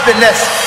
happiness.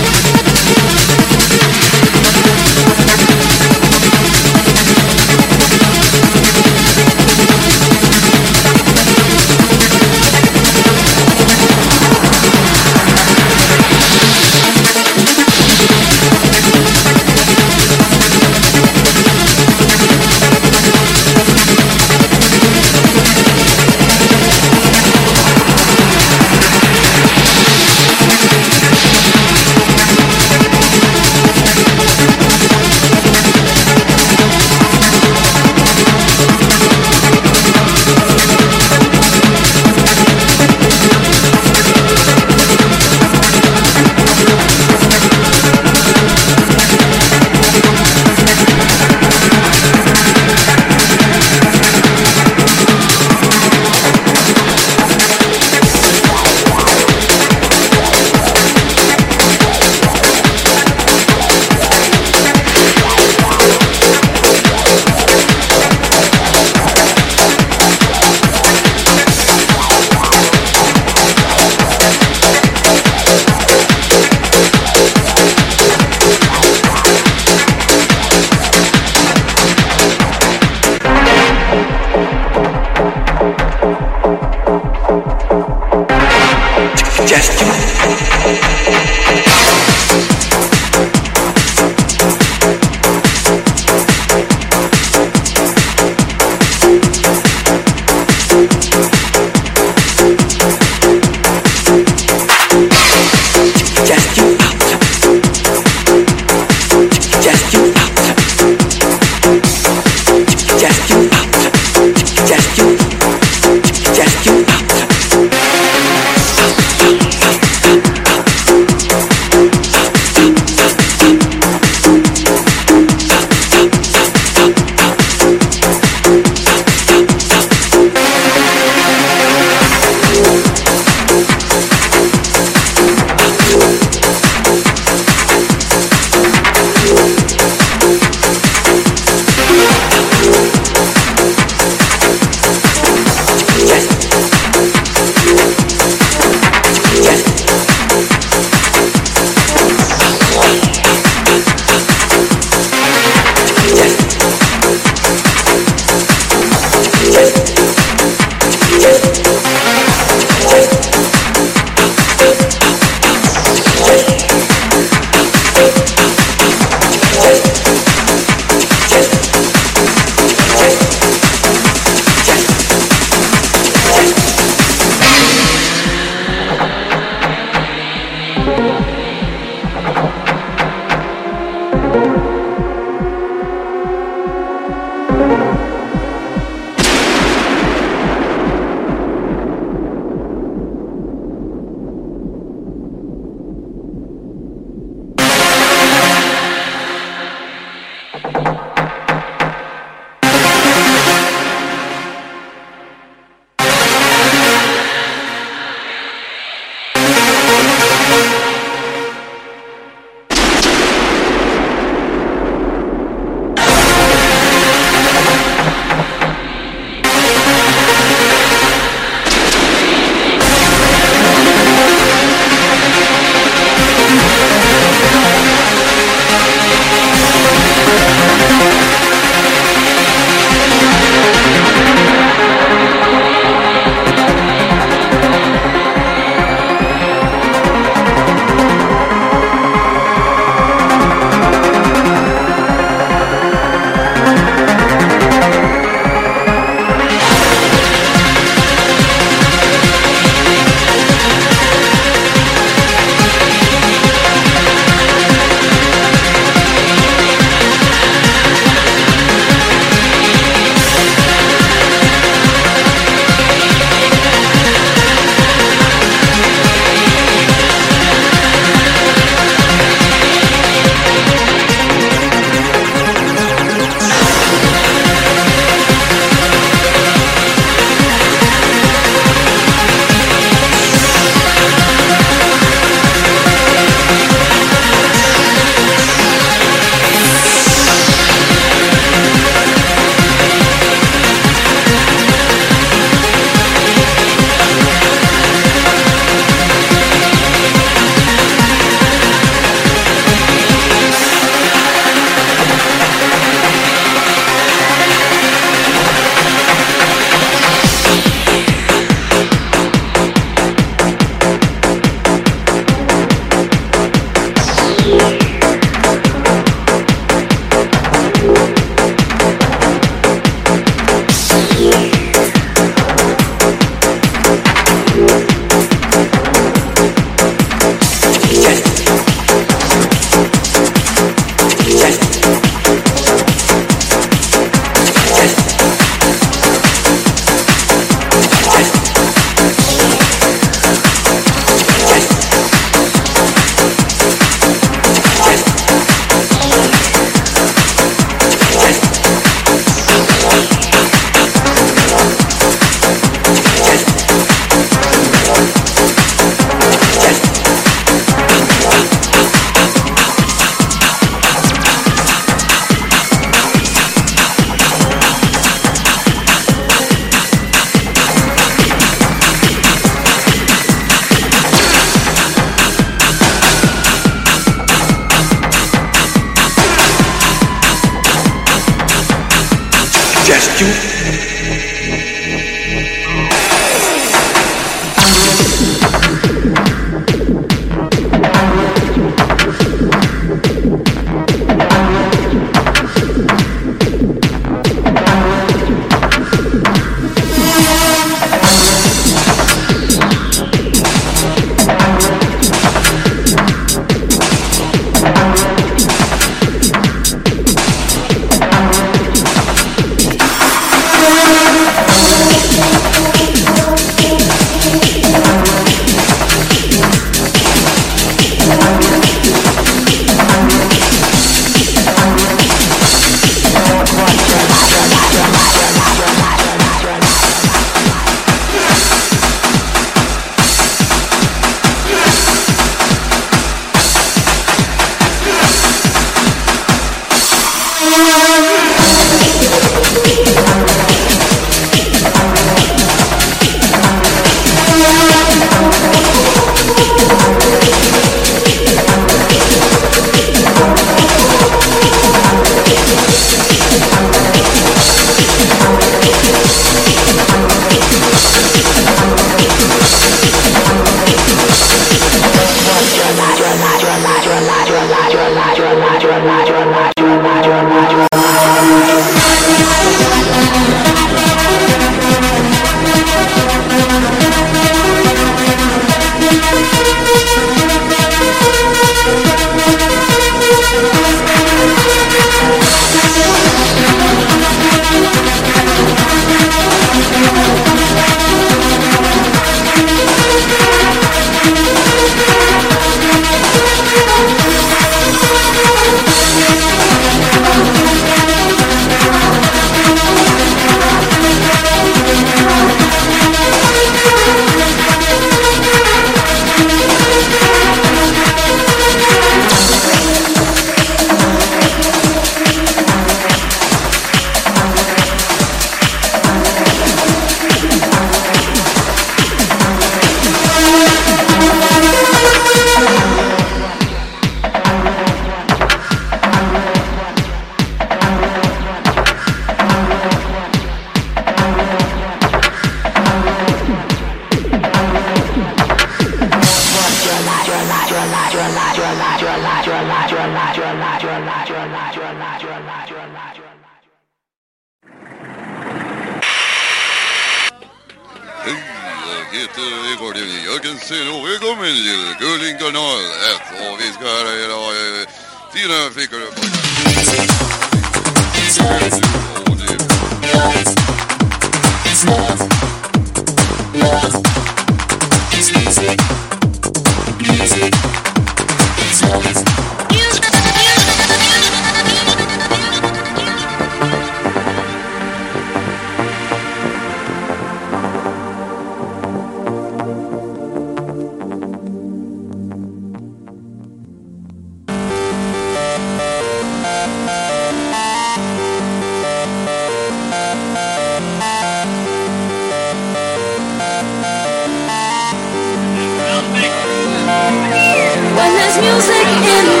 Music in